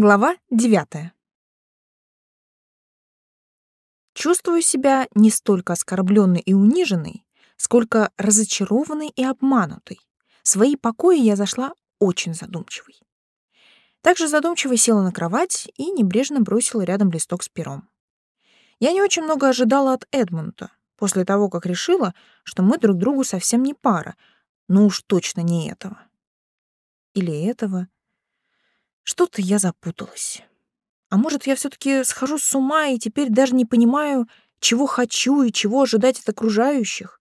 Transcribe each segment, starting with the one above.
Глава девятая. Чувствую себя не столько оскорбленной и униженной, сколько разочарованной и обманутой. В свои покои я зашла очень задумчивой. Также задумчиво села на кровать и небрежно бросила рядом листок с пером. Я не очень много ожидала от Эдмунда, после того, как решила, что мы друг другу совсем не пара, но уж точно не этого. Или этого. Что-то я запуталась. А может, я все таки схожу с ума и теперь даже не понимаю, чего хочу и чего ожидать от окружающих?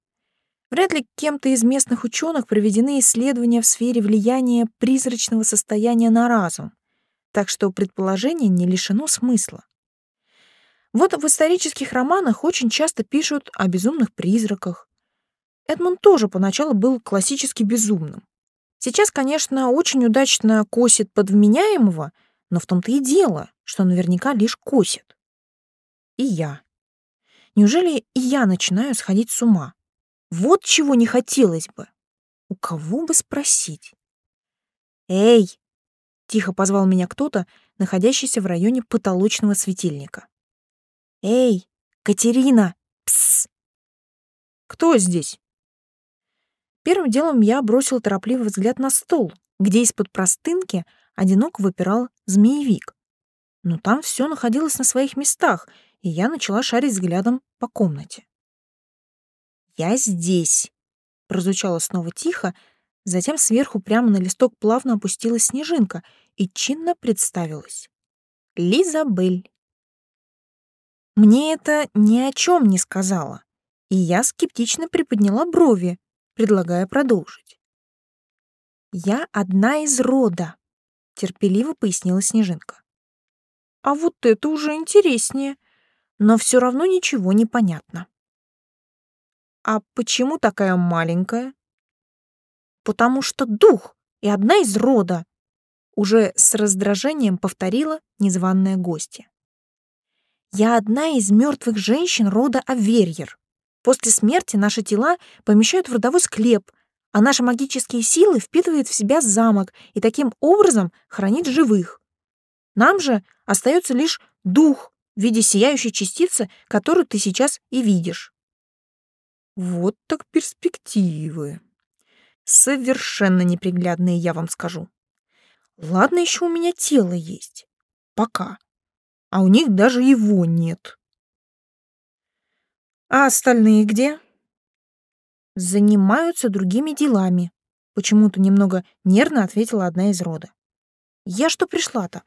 Вряд ли кем-то из местных ученых проведены исследования в сфере влияния призрачного состояния на разум, так что предположение не лишено смысла. Вот в исторических романах очень часто пишут о безумных призраках. Эдмунд тоже поначалу был классически безумным. Сейчас, конечно, очень удачно косит под вменяемого, но в том-то и дело, что наверняка лишь косит. И я. Неужели и я начинаю сходить с ума? Вот чего не хотелось бы. У кого бы спросить? «Эй!» — тихо позвал меня кто-то, находящийся в районе потолочного светильника. «Эй, Катерина! Пс!» «Кто здесь?» Первым делом я бросил торопливый взгляд на стол, где из-под простынки одиноко выпирал змеевик. Но там все находилось на своих местах, и я начала шарить взглядом по комнате. «Я здесь», — прозвучало снова тихо, затем сверху прямо на листок плавно опустилась снежинка и чинно представилась. Лизабель. Мне это ни о чем не сказала, и я скептично приподняла брови, предлагая продолжить. «Я одна из рода», — терпеливо пояснила Снежинка. «А вот это уже интереснее, но все равно ничего не понятно». «А почему такая маленькая?» «Потому что дух и одна из рода», — уже с раздражением повторила незваная гостья. «Я одна из мертвых женщин рода Аверьер. После смерти наши тела помещают в родовой склеп, а наши магические силы впитывают в себя замок и таким образом хранит живых. Нам же остается лишь дух в виде сияющей частицы, которую ты сейчас и видишь. Вот так перспективы. Совершенно неприглядные, я вам скажу. Ладно, еще у меня тело есть. Пока. А у них даже его нет. А остальные где? Занимаются другими делами. Почему-то немного нервно ответила одна из рода. Я что пришла-то?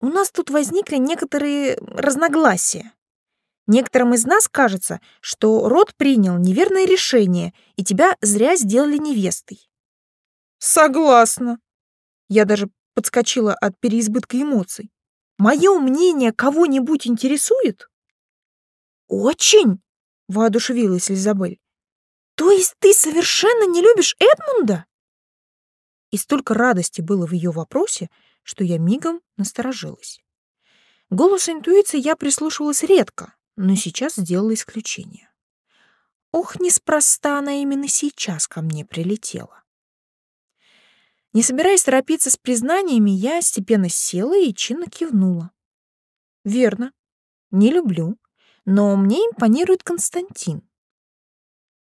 У нас тут возникли некоторые разногласия. Некоторым из нас кажется, что род принял неверное решение, и тебя зря сделали невестой. Согласна. Я даже подскочила от переизбытка эмоций. Мое мнение кого-нибудь интересует? Очень, воодушевилась Изабель. То есть ты совершенно не любишь Эдмунда? И столько радости было в ее вопросе, что я мигом насторожилась. Голосу интуиции я прислушивалась редко, но сейчас сделала исключение. Ох, неспроста она именно сейчас ко мне прилетела. Не собираясь торопиться с признаниями, я степенно села и чинно кивнула. Верно, не люблю но мне импонирует Константин.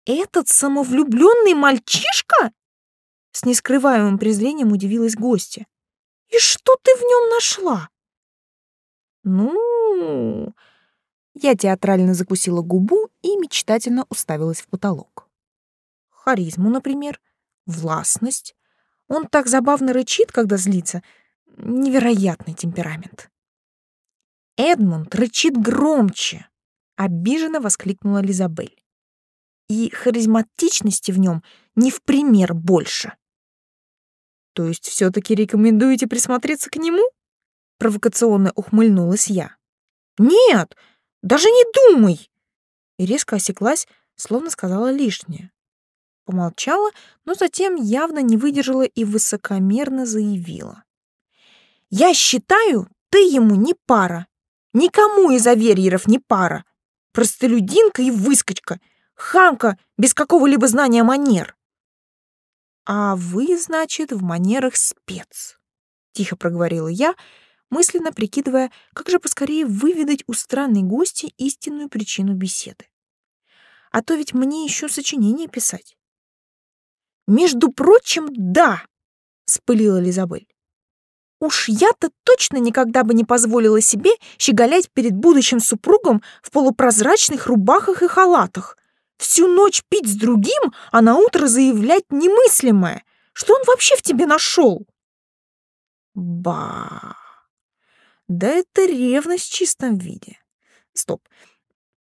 «Этот самовлюбленный мальчишка?» С нескрываемым презрением удивилась гостья. «И что ты в нем нашла?» «Ну...» Я театрально закусила губу и мечтательно уставилась в потолок. Харизму, например, властность. Он так забавно рычит, когда злится. Невероятный темперамент. Эдмунд рычит громче, обиженно воскликнула Лизабель. И харизматичности в нем не в пример больше. То есть все таки рекомендуете присмотреться к нему? Провокационно ухмыльнулась я. Нет, даже не думай. И резко осеклась, словно сказала лишнее. Помолчала, но затем явно не выдержала и высокомерно заявила. «Я считаю, ты ему не пара. Никому из аверьеров не пара простолюдинка и выскочка, хамка без какого-либо знания манер. А вы, значит, в манерах спец, тихо проговорила я, мысленно прикидывая, как же поскорее выведать у странной гости истинную причину беседы. А то ведь мне еще сочинение писать. «Между прочим, да!» — спылила Лизабель. Уж я-то точно никогда бы не позволила себе щеголять перед будущим супругом в полупрозрачных рубахах и халатах. Всю ночь пить с другим, а на утро заявлять немыслимое. Что он вообще в тебе нашел? Ба. Да это ревность в чистом виде. Стоп.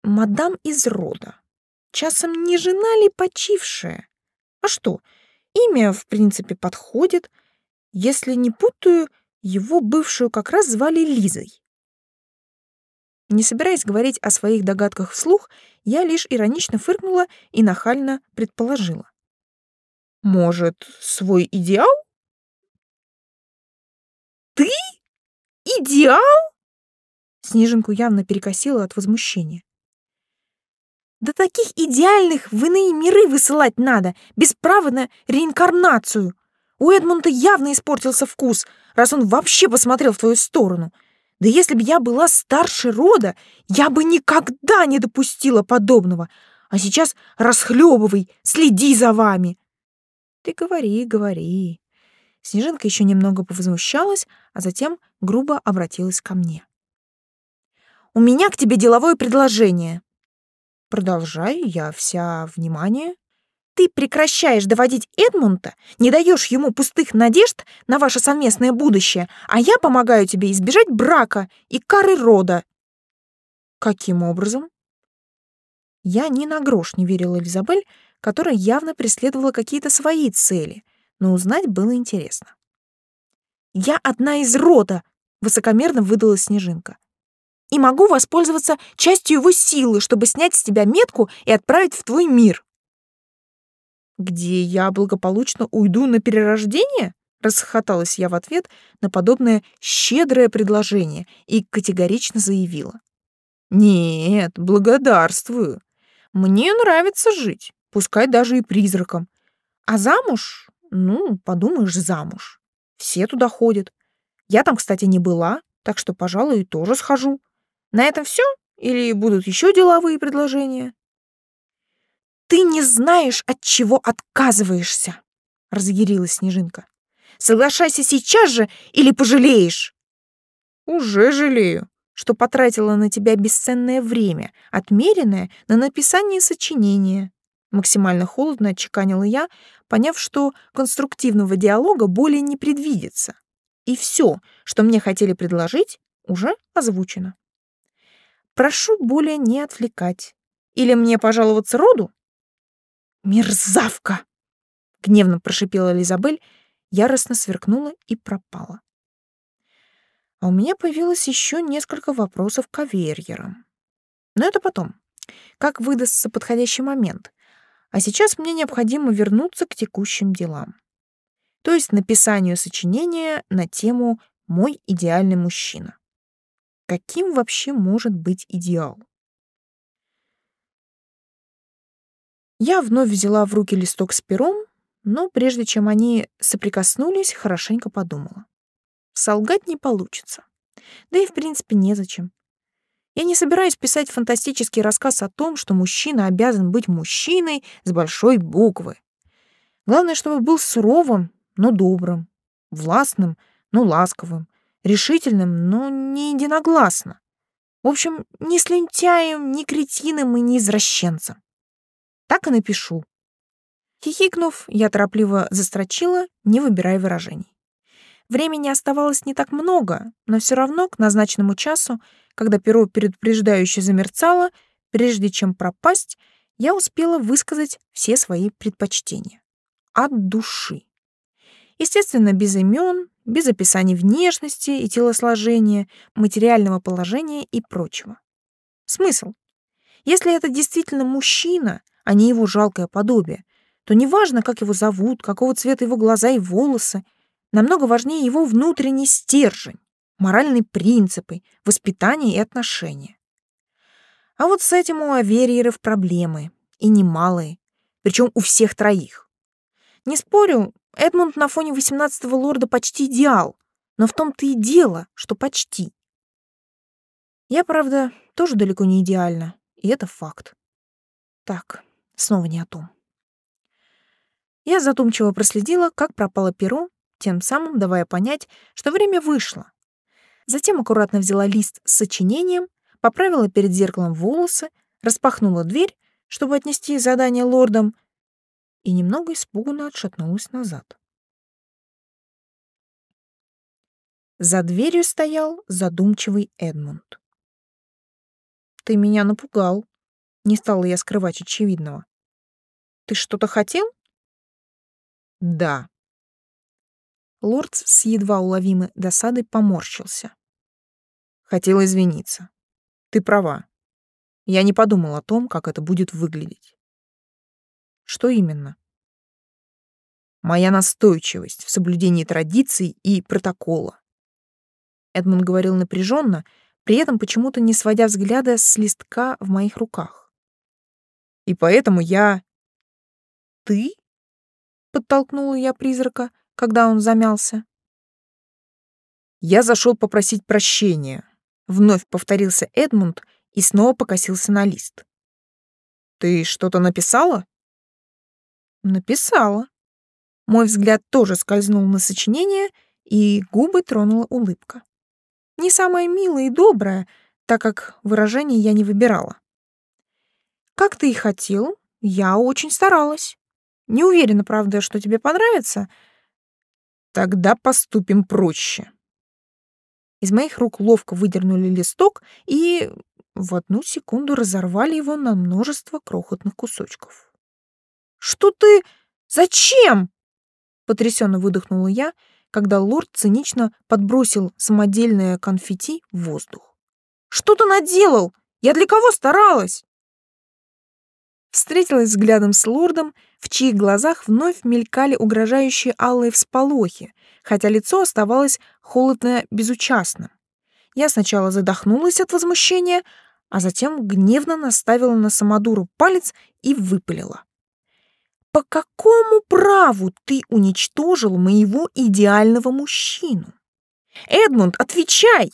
Мадам из рода. Часом не жена ли почившая? А что, имя, в принципе, подходит. Если не путаю, его бывшую как раз звали Лизой. Не собираясь говорить о своих догадках вслух, я лишь иронично фыркнула и нахально предположила. «Может, свой идеал?» «Ты? Идеал?» Снежинку явно перекосило от возмущения. «Да таких идеальных в иные миры высылать надо, без права на реинкарнацию. У Эдмунда явно испортился вкус, раз он вообще посмотрел в твою сторону. Да если бы я была старше рода, я бы никогда не допустила подобного. А сейчас расхлебывай, следи за вами. Ты говори, говори. Снежинка еще немного повозмущалась, а затем грубо обратилась ко мне. У меня к тебе деловое предложение. Продолжай, я вся внимание. Ты прекращаешь доводить Эдмунда, не даешь ему пустых надежд на ваше совместное будущее, а я помогаю тебе избежать брака и кары рода. Каким образом? Я ни на грош не верила Элизабель, которая явно преследовала какие-то свои цели, но узнать было интересно. «Я одна из рода!» — высокомерно выдала Снежинка. «И могу воспользоваться частью его силы, чтобы снять с тебя метку и отправить в твой мир» где я благополучно уйду на перерождение? Расхохоталась я в ответ на подобное щедрое предложение и категорично заявила. Нет, благодарствую. Мне нравится жить, пускай даже и призраком. А замуж? Ну, подумаешь, замуж. Все туда ходят. Я там, кстати, не была, так что, пожалуй, тоже схожу. На этом все? Или будут еще деловые предложения? Ты не знаешь, от чего отказываешься, разъярилась Снежинка. Соглашайся сейчас же или пожалеешь. Уже жалею, что потратила на тебя бесценное время, отмеренное на написание сочинения. Максимально холодно отчеканила я, поняв, что конструктивного диалога более не предвидится. И все, что мне хотели предложить, уже озвучено. Прошу более не отвлекать. Или мне пожаловаться роду? «Мерзавка!» — гневно прошипела Лизабель, яростно сверкнула и пропала. А у меня появилось еще несколько вопросов к аверьерам. Но это потом, как выдастся подходящий момент. А сейчас мне необходимо вернуться к текущим делам. То есть написанию сочинения на тему «Мой идеальный мужчина». Каким вообще может быть идеал? Я вновь взяла в руки листок с пером, но прежде чем они соприкоснулись, хорошенько подумала. Солгать не получится. Да и, в принципе, незачем. Я не собираюсь писать фантастический рассказ о том, что мужчина обязан быть мужчиной с большой буквы. Главное, чтобы был суровым, но добрым, властным, но ласковым, решительным, но не единогласно. В общем, ни слюнтяем, ни кретином и ни извращенцем. Так и напишу. Хихикнув, я торопливо застрочила, не выбирая выражений. Времени оставалось не так много, но все равно к назначенному часу, когда перо предупреждающе замерцало, прежде чем пропасть, я успела высказать все свои предпочтения. От души. Естественно, без имен, без описаний внешности и телосложения, материального положения и прочего. Смысл? Если это действительно мужчина, а не его жалкое подобие, то неважно, как его зовут, какого цвета его глаза и волосы, намного важнее его внутренний стержень, моральные принципы, воспитание и отношения. А вот с этим у Аверьеров проблемы, и немалые, причем у всех троих. Не спорю, Эдмунд на фоне 18-го лорда почти идеал, но в том-то и дело, что почти. Я, правда, тоже далеко не идеальна, и это факт. Так, снова не о том. Я задумчиво проследила, как пропало перо, тем самым давая понять, что время вышло. Затем аккуратно взяла лист с сочинением, поправила перед зеркалом волосы, распахнула дверь, чтобы отнести задание лордам, и немного испуганно отшатнулась назад. За дверью стоял задумчивый Эдмунд. «Ты меня напугал», — не стала я скрывать очевидного. «Ты что-то хотел?» «Да». Лорд с едва уловимой досадой поморщился. «Хотел извиниться. Ты права. Я не подумал о том, как это будет выглядеть». «Что именно?» «Моя настойчивость в соблюдении традиций и протокола. Эдмунд говорил напряженно, при этом почему-то не сводя взгляда с листка в моих руках. И поэтому я... Ты? Подтолкнула я призрака, когда он замялся. Я зашел попросить прощения. Вновь повторился Эдмунд и снова покосился на лист. Ты что-то написала? Написала. Мой взгляд тоже скользнул на сочинение, и губы тронула улыбка не самая милая и добрая, так как выражений я не выбирала. Как ты и хотел, я очень старалась. Не уверена, правда, что тебе понравится. Тогда поступим проще. Из моих рук ловко выдернули листок и в одну секунду разорвали его на множество крохотных кусочков. «Что ты? Зачем?» — потрясенно выдохнула я когда лорд цинично подбросил самодельное конфетти в воздух. «Что ты наделал? Я для кого старалась?» Встретилась взглядом с лордом, в чьих глазах вновь мелькали угрожающие алые всполохи, хотя лицо оставалось холодно безучастным. Я сначала задохнулась от возмущения, а затем гневно наставила на самодуру палец и выпалила. По какому праву ты уничтожил моего идеального мужчину? Эдмунд, отвечай!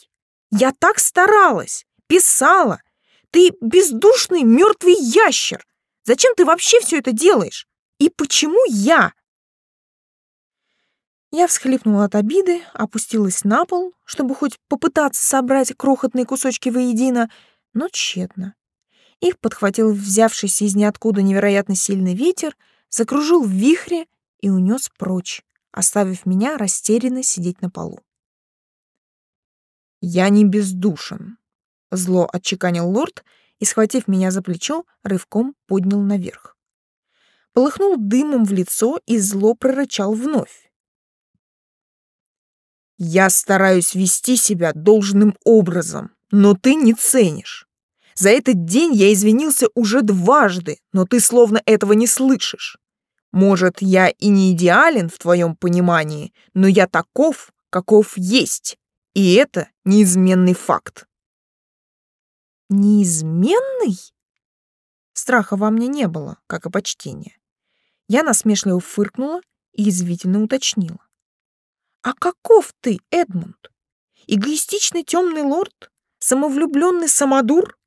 Я так старалась, писала. Ты бездушный мертвый ящер. Зачем ты вообще все это делаешь? И почему я? Я всхлипнула от обиды, опустилась на пол, чтобы хоть попытаться собрать крохотные кусочки воедино, но тщетно. Их подхватил взявшийся из ниоткуда невероятно сильный ветер, закружил в вихре и унес прочь, оставив меня растерянно сидеть на полу. «Я не бездушен», — зло отчеканил лорд и, схватив меня за плечо, рывком поднял наверх. Полыхнул дымом в лицо и зло прорычал вновь. «Я стараюсь вести себя должным образом, но ты не ценишь. За этот день я извинился уже дважды, но ты словно этого не слышишь. Может, я и не идеален в твоем понимании, но я таков, каков есть. И это неизменный факт. Неизменный? Страха во мне не было, как и почтения. Я насмешливо фыркнула и извительно уточнила. «А каков ты, Эдмунд? Эгоистичный темный лорд? Самовлюбленный самодур?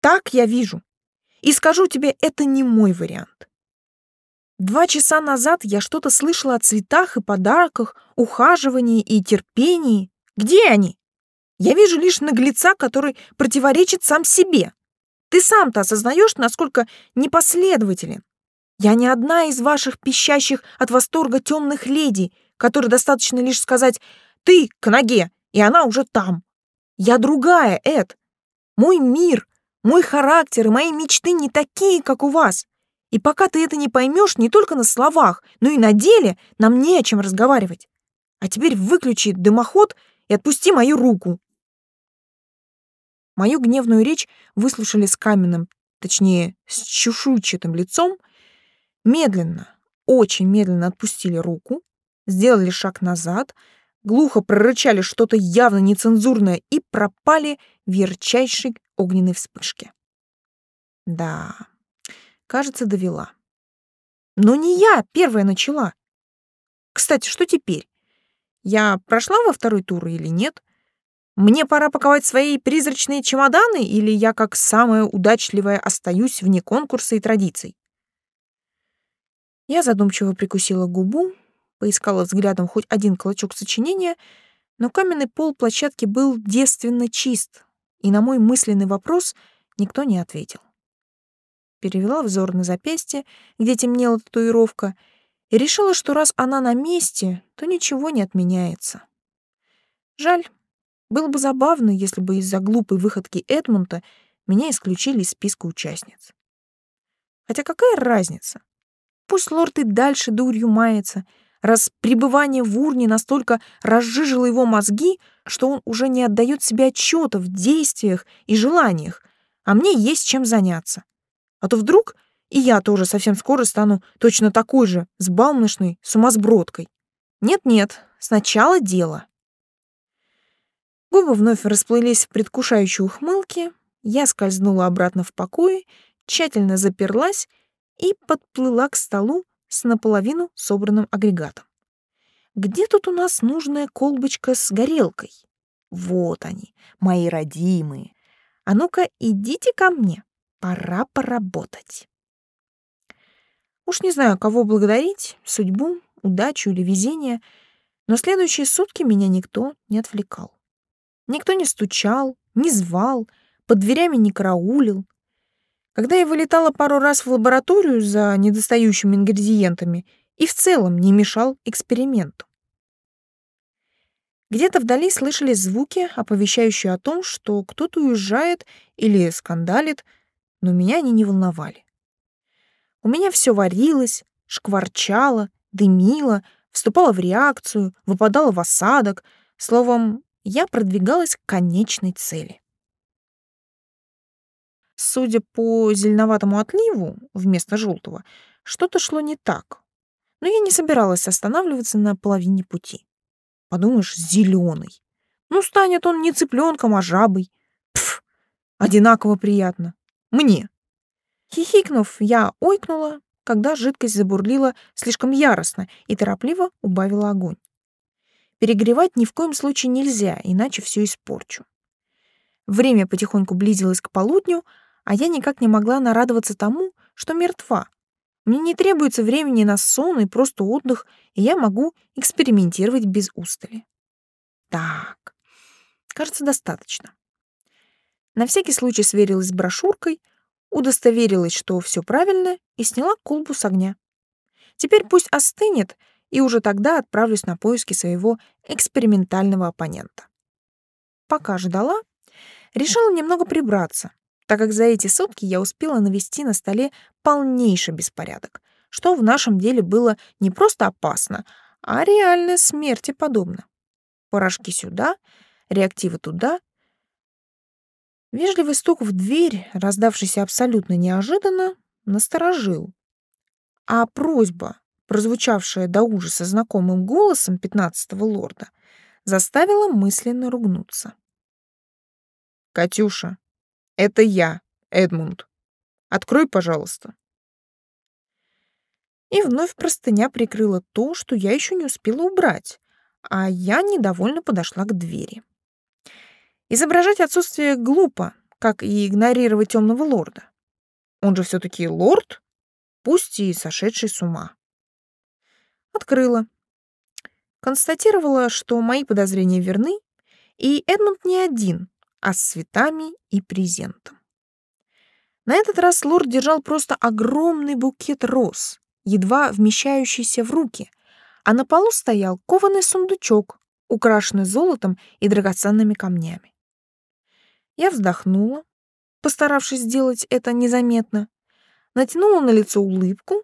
Так я вижу. И скажу тебе, это не мой вариант. Два часа назад я что-то слышала о цветах и подарках, ухаживании и терпении. Где они? Я вижу лишь наглеца, который противоречит сам себе. Ты сам-то осознаешь, насколько непоследователен. Я не одна из ваших пищащих от восторга темных леди, которой достаточно лишь сказать «ты к ноге», и она уже там. Я другая, Эд. Мой мир, мой характер и мои мечты не такие, как у вас. И пока ты это не поймешь не только на словах, но и на деле, нам не о чем разговаривать. А теперь выключи дымоход и отпусти мою руку. Мою гневную речь выслушали с каменным, точнее, с чешуйчатым лицом, медленно, очень медленно отпустили руку, сделали шаг назад, глухо прорычали что-то явно нецензурное и пропали в ярчайшей огненной вспышке. Да, кажется, довела. Но не я первая начала. Кстати, что теперь? Я прошла во второй тур или нет? Мне пора паковать свои призрачные чемоданы, или я, как самая удачливая, остаюсь вне конкурса и традиций? Я задумчиво прикусила губу, поискала взглядом хоть один клочок сочинения, но каменный пол площадки был девственно чист, и на мой мысленный вопрос никто не ответил. Перевела взор на запястье, где темнела татуировка, и решила, что раз она на месте, то ничего не отменяется. Жаль, было бы забавно, если бы из-за глупой выходки Эдмунда меня исключили из списка участниц. Хотя какая разница? Пусть лорд и дальше дурью мается, раз пребывание в урне настолько разжижило его мозги, что он уже не отдает себе отчета в действиях и желаниях, а мне есть чем заняться. А то вдруг и я тоже совсем скоро стану точно такой же, сбалмошной сумасбродкой. Нет-нет, сначала дело. Губы вновь расплылись в предвкушающей ухмылке, я скользнула обратно в покое, тщательно заперлась и подплыла к столу с наполовину собранным агрегатом. Где тут у нас нужная колбочка с горелкой? Вот они, мои родимые. А ну-ка, идите ко мне. Пора поработать. Уж не знаю, кого благодарить, судьбу, удачу или везение, но следующие сутки меня никто не отвлекал. Никто не стучал, не звал, под дверями не караулил. Когда я вылетала пару раз в лабораторию за недостающими ингредиентами и в целом не мешал эксперименту. Где-то вдали слышались звуки, оповещающие о том, что кто-то уезжает или скандалит, но меня они не волновали. У меня все варилось, шкварчало, дымило, вступало в реакцию, выпадало в осадок. Словом, я продвигалась к конечной цели. Судя по зеленоватому отливу вместо желтого, что-то шло не так. Но я не собиралась останавливаться на половине пути. Подумаешь, зеленый. Ну, станет он не цыпленком, а жабой. Пф, одинаково приятно. Мне. Хихикнув, я ойкнула, когда жидкость забурлила слишком яростно и торопливо убавила огонь. Перегревать ни в коем случае нельзя, иначе все испорчу. Время потихоньку близилось к полудню, а я никак не могла нарадоваться тому, что мертва. Мне не требуется времени на сон и просто отдых, и я могу экспериментировать без устали. Так, кажется, достаточно. На всякий случай сверилась с брошюркой, удостоверилась, что все правильно, и сняла колбу с огня. Теперь пусть остынет, и уже тогда отправлюсь на поиски своего экспериментального оппонента. Пока ждала, решила немного прибраться, так как за эти сутки я успела навести на столе полнейший беспорядок, что в нашем деле было не просто опасно, а реально смерти подобно. Порошки сюда, реактивы туда. Вежливый стук в дверь, раздавшийся абсолютно неожиданно, насторожил. А просьба прозвучавшая до ужаса знакомым голосом пятнадцатого лорда, заставила мысленно ругнуться. «Катюша, это я, Эдмунд. Открой, пожалуйста». И вновь простыня прикрыла то, что я еще не успела убрать, а я недовольно подошла к двери. Изображать отсутствие глупо, как и игнорировать темного лорда. Он же все-таки лорд, пусть и сошедший с ума. Открыла. Констатировала, что мои подозрения верны, и Эдмунд не один, а с цветами и презентом. На этот раз лорд держал просто огромный букет роз, едва вмещающийся в руки, а на полу стоял кованый сундучок, украшенный золотом и драгоценными камнями. Я вздохнула, постаравшись сделать это незаметно, натянула на лицо улыбку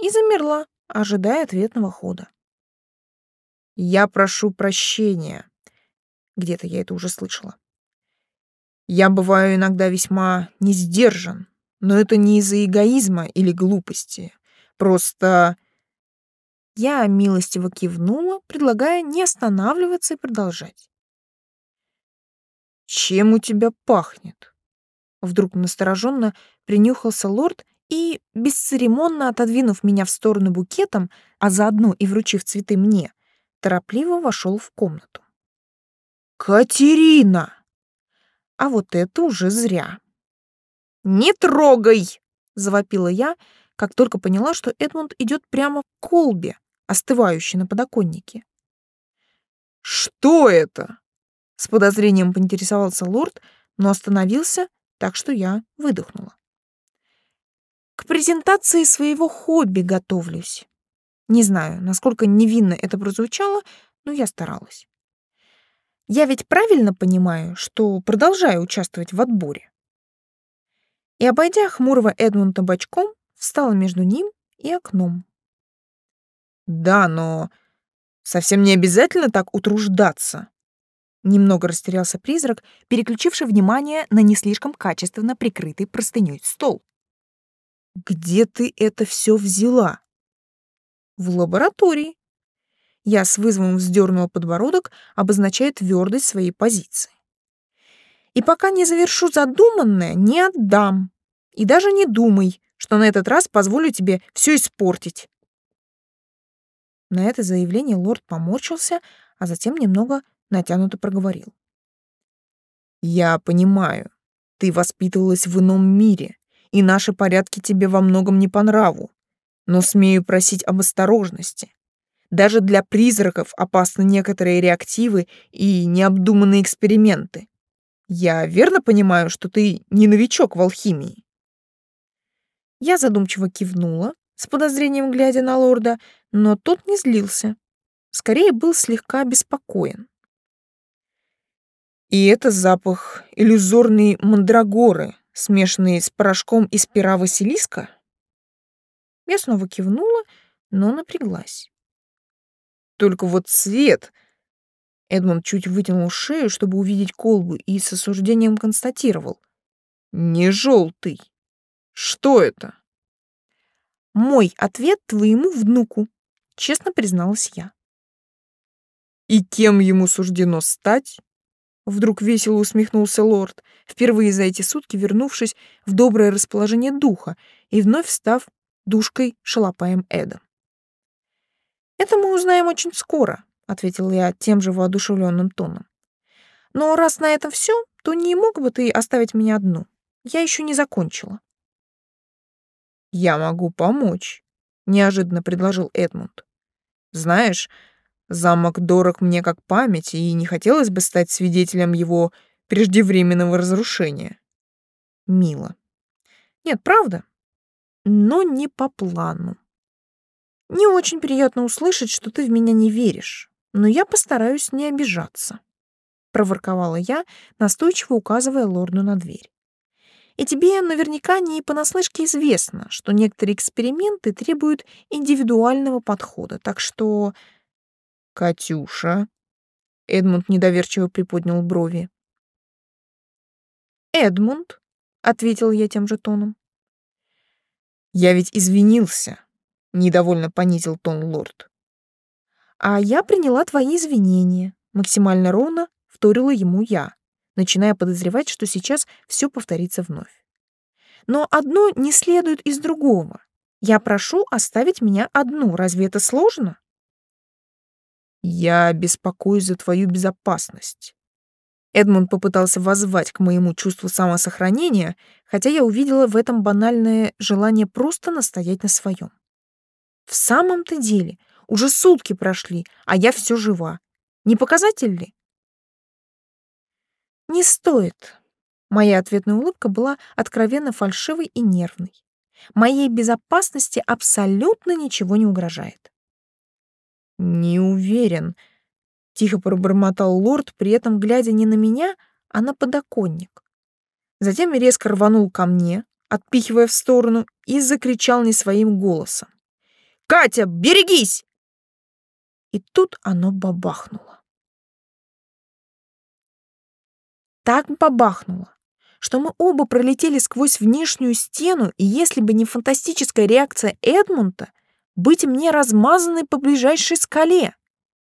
и замерла, ожидая ответного хода. «Я прошу прощения». Где-то я это уже слышала. «Я бываю иногда весьма не сдержан, но это не из-за эгоизма или глупости. Просто...» Я милостиво кивнула, предлагая не останавливаться и продолжать. «Чем у тебя пахнет?» Вдруг настороженно принюхался лорд и, бесцеремонно отодвинув меня в сторону букетом, а заодно и вручив цветы мне, торопливо вошел в комнату. «Катерина!» А вот это уже зря. «Не трогай!» — завопила я, как только поняла, что Эдмунд идет прямо к колбе, остывающей на подоконнике. «Что это?» — с подозрением поинтересовался лорд, но остановился, так что я выдохнула. «К презентации своего хобби готовлюсь. Не знаю, насколько невинно это прозвучало, но я старалась. Я ведь правильно понимаю, что продолжаю участвовать в отборе. И, обойдя хмурого Эдмунда бочком, встала между ним и окном. Да, но совсем не обязательно так утруждаться. Немного растерялся призрак, переключивший внимание на не слишком качественно прикрытый простыней стол. Где ты это все взяла? В лаборатории. Я с вызовом вздернула подбородок, обозначая твердость своей позиции. И пока не завершу задуманное, не отдам. И даже не думай, что на этот раз позволю тебе все испортить. На это заявление лорд поморщился, а затем немного натянуто проговорил. «Я понимаю, ты воспитывалась в ином мире, и наши порядки тебе во многом не по нраву но смею просить об осторожности. Даже для призраков опасны некоторые реактивы и необдуманные эксперименты. Я верно понимаю, что ты не новичок в алхимии?» Я задумчиво кивнула, с подозрением глядя на лорда, но тот не злился. Скорее был слегка обеспокоен. И это запах иллюзорной мандрагоры, смешанный с порошком из пера Василиска? Я снова кивнула, но напряглась. Только вот цвет... Эдмонд чуть вытянул шею, чтобы увидеть колбу, и с осуждением констатировал. Не желтый. Что это? Мой ответ твоему внуку, честно призналась я. И кем ему суждено стать? Вдруг весело усмехнулся лорд, впервые за эти сутки вернувшись в доброе расположение духа и вновь став душкой шалопаем Эда. «Это мы узнаем очень скоро», — ответил я тем же воодушевленным тоном. «Но раз на этом все, то не мог бы ты оставить меня одну? Я еще не закончила». «Я могу помочь», — неожиданно предложил Эдмунд. «Знаешь, замок дорог мне как память, и не хотелось бы стать свидетелем его преждевременного разрушения». «Мило». «Нет, правда, но не по плану. Не очень приятно услышать, что ты в меня не веришь, но я постараюсь не обижаться, проворковала я, настойчиво указывая лорду на дверь. И тебе наверняка не понаслышке известно, что некоторые эксперименты требуют индивидуального подхода, так что... Катюша... Эдмунд недоверчиво приподнял брови. «Эдмунд», — ответил я тем же тоном. Я ведь извинился, недовольно понизил тон лорд. А я приняла твои извинения, максимально ровно вторила ему я, начиная подозревать, что сейчас все повторится вновь. Но одно не следует из другого. Я прошу оставить меня одну. Разве это сложно? Я беспокоюсь за твою безопасность, Эдмунд попытался воззвать к моему чувству самосохранения, хотя я увидела в этом банальное желание просто настоять на своем. В самом-то деле, уже сутки прошли, а я все жива. Не показатель ли? Не стоит. Моя ответная улыбка была откровенно фальшивой и нервной. Моей безопасности абсолютно ничего не угрожает. Не уверен, Тихо пробормотал лорд, при этом глядя не на меня, а на подоконник. Затем резко рванул ко мне, отпихивая в сторону, и закричал не своим голосом. «Катя, берегись!» И тут оно бабахнуло. Так бабахнуло, что мы оба пролетели сквозь внешнюю стену, и если бы не фантастическая реакция Эдмунда, быть мне размазанной по ближайшей скале.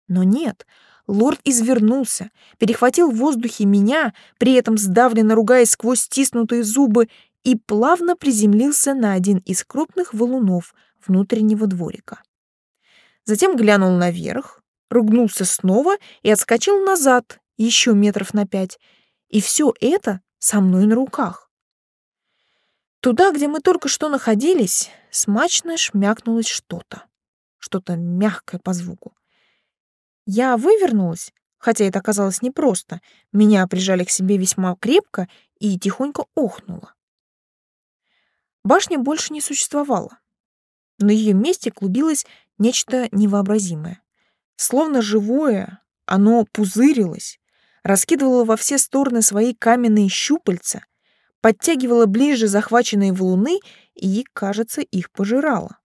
Но нет, Лорд извернулся, перехватил в воздухе меня, при этом сдавленно ругаясь сквозь стиснутые зубы, и плавно приземлился на один из крупных валунов внутреннего дворика. Затем глянул наверх, ругнулся снова и отскочил назад еще метров на пять. И все это со мной на руках. Туда, где мы только что находились, смачно шмякнулось что-то. Что-то мягкое по звуку. Я вывернулась, хотя это оказалось непросто. Меня прижали к себе весьма крепко и тихонько охнула. Башня больше не существовала. На ее месте клубилось нечто невообразимое. Словно живое, оно пузырилось, раскидывало во все стороны свои каменные щупальца, подтягивало ближе захваченные валуны и, кажется, их пожирало.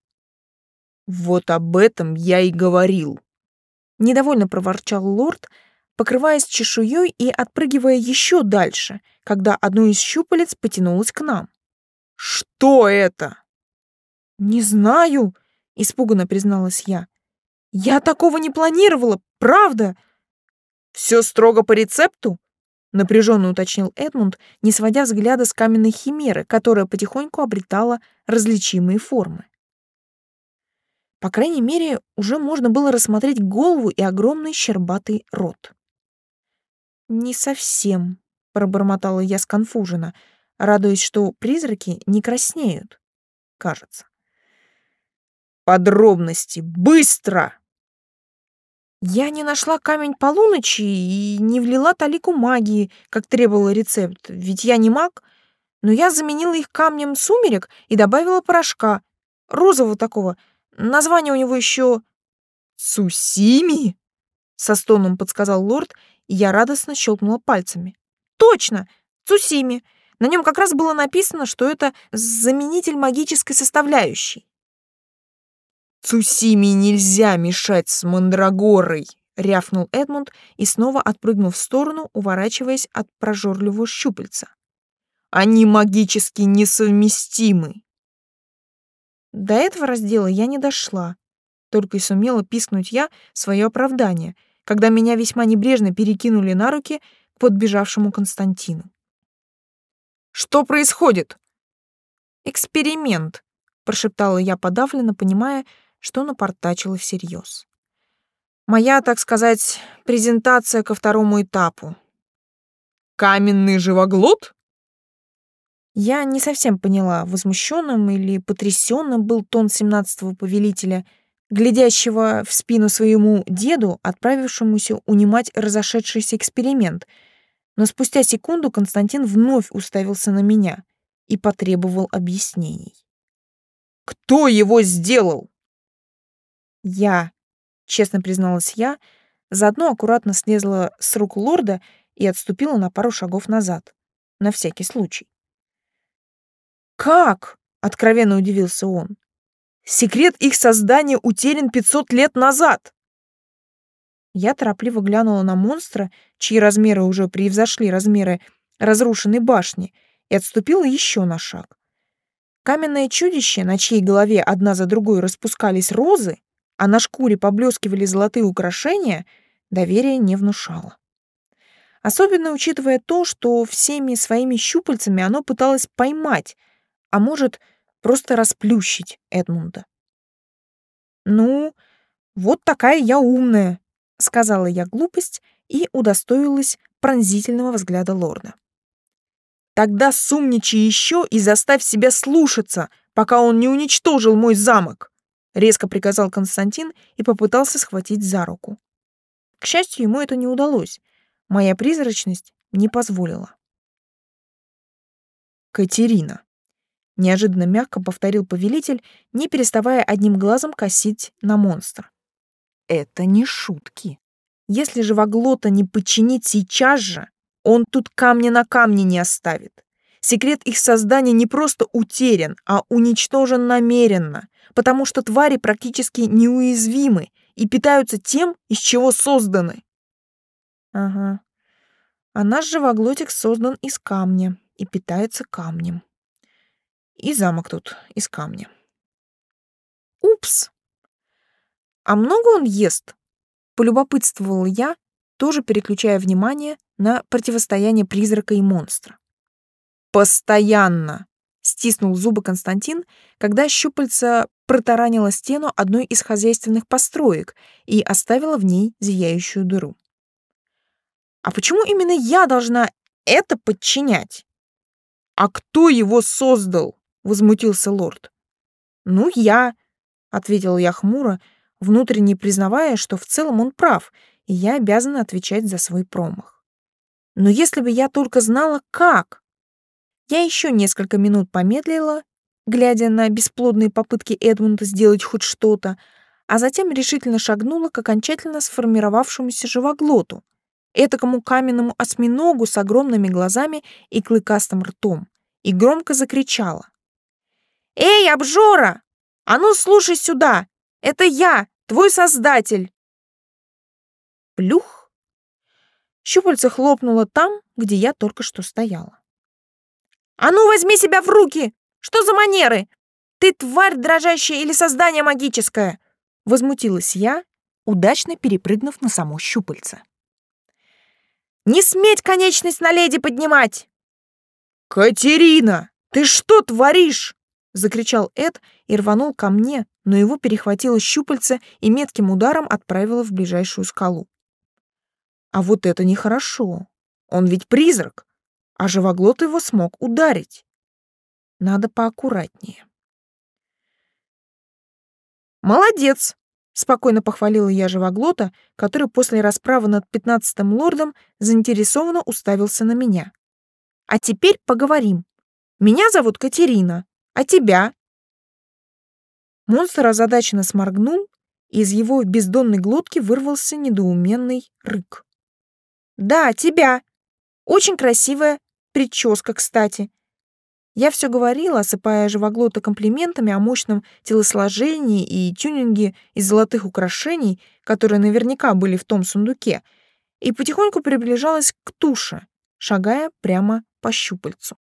«Вот об этом я и говорил», — недовольно проворчал лорд, покрываясь чешуей и отпрыгивая еще дальше, когда одно из щупалец потянулось к нам. «Что это?» «Не знаю», — испуганно призналась я. «Я такого не планировала, правда!» «Все строго по рецепту?» — напряженно уточнил Эдмунд, не сводя взгляда с каменной химеры, которая потихоньку обретала различимые формы. По крайней мере, уже можно было рассмотреть голову и огромный щербатый рот. «Не совсем», — пробормотала я сконфуженно, радуясь, что призраки не краснеют, кажется. «Подробности! Быстро!» Я не нашла камень полуночи и не влила талику магии, как требовал рецепт, ведь я не маг, но я заменила их камнем сумерек и добавила порошка, розового такого. Название у него еще «Сусими?» — со стоном подсказал лорд, и я радостно щелкнула пальцами. «Точно! Цусими! На нем как раз было написано, что это заменитель магической составляющей. «Цусими нельзя мешать с Мандрагорой!» — рявкнул Эдмунд и снова отпрыгнул в сторону, уворачиваясь от прожорливого щупальца. «Они магически несовместимы!» До этого раздела я не дошла, только и сумела пискнуть я свое оправдание, когда меня весьма небрежно перекинули на руки к подбежавшему Константину. «Что происходит?» «Эксперимент», — прошептала я подавленно, понимая, что напортачила всерьез. Моя, так сказать, презентация ко второму этапу. Каменный живоглот? Я не совсем поняла, возмущенным или потрясенным был тон семнадцатого повелителя, глядящего в спину своему деду, отправившемуся унимать разошедшийся эксперимент. Но спустя секунду Константин вновь уставился на меня и потребовал объяснений. «Кто его сделал?» «Я», — честно призналась я, заодно аккуратно слезла с рук лорда и отступила на пару шагов назад, на всякий случай. «Как?» — откровенно удивился он. «Секрет их создания утерян 500 лет назад!» Я торопливо глянула на монстра, чьи размеры уже превзошли размеры разрушенной башни, и отступила еще на шаг. Каменное чудище, на чьей голове одна за другой распускались розы, а на шкуре поблескивали золотые украшения, доверия не внушало. Особенно учитывая то, что всеми своими щупальцами оно пыталось поймать, а может, просто расплющить Эдмунда. «Ну, вот такая я умная», — сказала я глупость и удостоилась пронзительного взгляда лорда. «Тогда сумничай еще и заставь себя слушаться, пока он не уничтожил мой замок», резко приказал Константин и попытался схватить за руку. К счастью, ему это не удалось. Моя призрачность не позволила. Катерина. Неожиданно мягко повторил повелитель, не переставая одним глазом косить на монстра. Это не шутки. Если живоглота не подчинить сейчас же, он тут камня на камне не оставит. Секрет их создания не просто утерян, а уничтожен намеренно, потому что твари практически неуязвимы и питаются тем, из чего созданы. Ага. А наш живоглотик создан из камня и питается камнем. И замок тут из камня. Упс. А много он ест? Полюбопытствовала я, тоже переключая внимание на противостояние призрака и монстра. Постоянно, стиснул зубы Константин, когда щупальца протаранила стену одной из хозяйственных построек и оставила в ней зияющую дыру. А почему именно я должна это подчинять? А кто его создал? возмутился лорд. Ну, я, ответила я хмуро, внутренне признавая, что в целом он прав, и я обязана отвечать за свой промах. Но если бы я только знала, как. Я еще несколько минут помедлила, глядя на бесплодные попытки Эдмунда сделать хоть что-то, а затем решительно шагнула к окончательно сформировавшемуся живоглоту, этакому каменному осьминогу с огромными глазами и клыкастым ртом, и громко закричала. «Эй, обжора! А ну, слушай сюда! Это я, твой создатель!» Плюх! Щупальце хлопнуло там, где я только что стояла. «А ну, возьми себя в руки! Что за манеры? Ты тварь дрожащая или создание магическое?» Возмутилась я, удачно перепрыгнув на само щупальце. «Не сметь конечность на леди поднимать!» «Катерина, ты что творишь?» — закричал Эд и рванул ко мне, но его перехватило щупальце и метким ударом отправило в ближайшую скалу. А вот это нехорошо. Он ведь призрак, а живоглот его смог ударить. Надо поаккуратнее. «Молодец!» — спокойно похвалила я живоглота, который после расправы над пятнадцатым лордом заинтересованно уставился на меня. «А теперь поговорим. Меня зовут Катерина, а тебя?» Монстр озадаченно сморгнул, и из его бездонной глотки вырвался недоуменный рык. «Да, тебя. Очень красивая прическа, кстати. Я все говорила, осыпая живоглота комплиментами о мощном телосложении и тюнинге из золотых украшений, которые наверняка были в том сундуке, и потихоньку приближалась к туше, шагая прямо по щупальцу.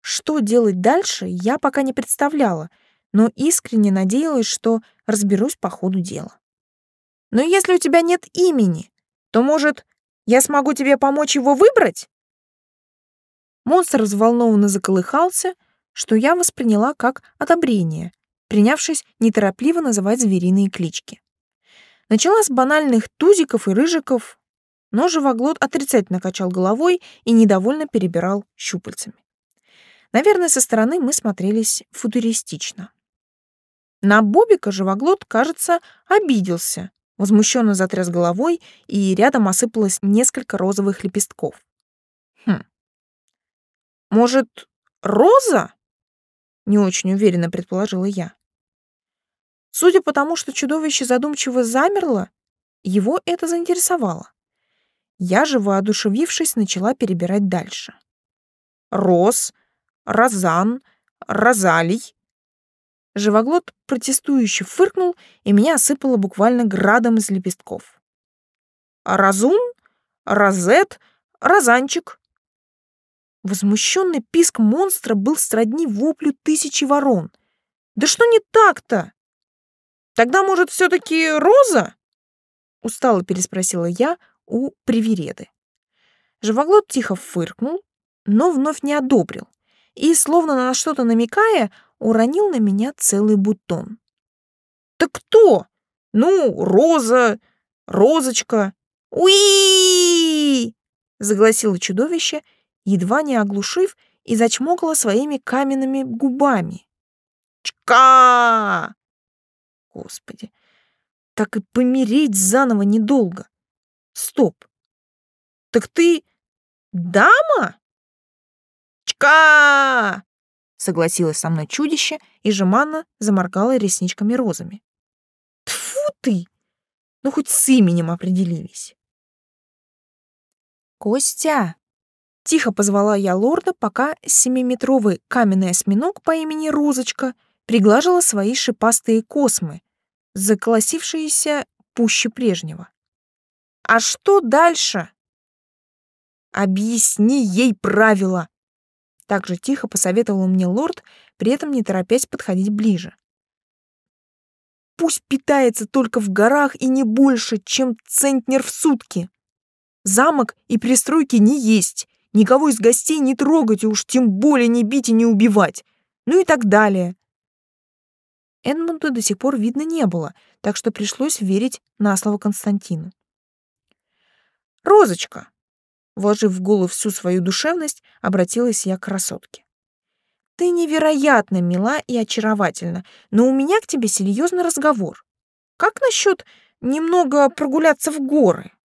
Что делать дальше, я пока не представляла, но искренне надеялась, что разберусь по ходу дела. Но если у тебя нет имени, то, может, я смогу тебе помочь его выбрать? Монстр взволнованно заколыхался, что я восприняла как одобрение, принявшись неторопливо называть звериные клички. Начала с банальных тузиков и рыжиков, но живоглот отрицательно качал головой и недовольно перебирал щупальцами. Наверное, со стороны мы смотрелись футуристично. На Бобика живоглот, кажется, обиделся, возмущенно затряс головой, и рядом осыпалось несколько розовых лепестков. Хм, может, роза? Не очень уверенно предположила я. Судя по тому, что чудовище задумчиво замерло, его это заинтересовало. Я же, воодушевившись, начала перебирать дальше. Роз, Розан, Розалий. Живоглот протестующе фыркнул, и меня осыпало буквально градом из лепестков. Разун, Розет, Розанчик. Возмущенный писк монстра был сродни воплю тысячи ворон. «Да что не так-то? Тогда, может, все-таки Роза?» Устало переспросила я у привереды. Живоглот тихо фыркнул, но вновь не одобрил и, словно на что-то намекая, уронил на меня целый бутон. «Так кто? Ну, Роза, Розочка!» «Уи!» — загласило чудовище едва не оглушив, и зачмокала своими каменными губами. «Чка!» Господи, так и помереть заново недолго. Стоп. Так ты дама? Чка! Согласилась со мной чудище и жеманно заморгала ресничками розами. Тфу ты! Ну хоть с именем определились. Костя, Тихо позвала я лорда, пока семиметровый каменный осьминог по имени Розочка приглаживала свои шипастые космы, заколосившиеся пуще прежнего. «А что дальше?» «Объясни ей правила!» Так же тихо посоветовал мне лорд, при этом не торопясь подходить ближе. «Пусть питается только в горах и не больше, чем центнер в сутки. Замок и пристройки не есть, Никого из гостей не трогать и уж тем более не бить и не убивать. ну и так далее. Эдмунда до сих пор видно не было, так что пришлось верить на слово Константину. «Розочка!» Вложив в голову всю свою душевность, обратилась я к красотке. «Ты невероятно мила и очаровательна, но у меня к тебе серьезный разговор. Как насчет немного прогуляться в горы?»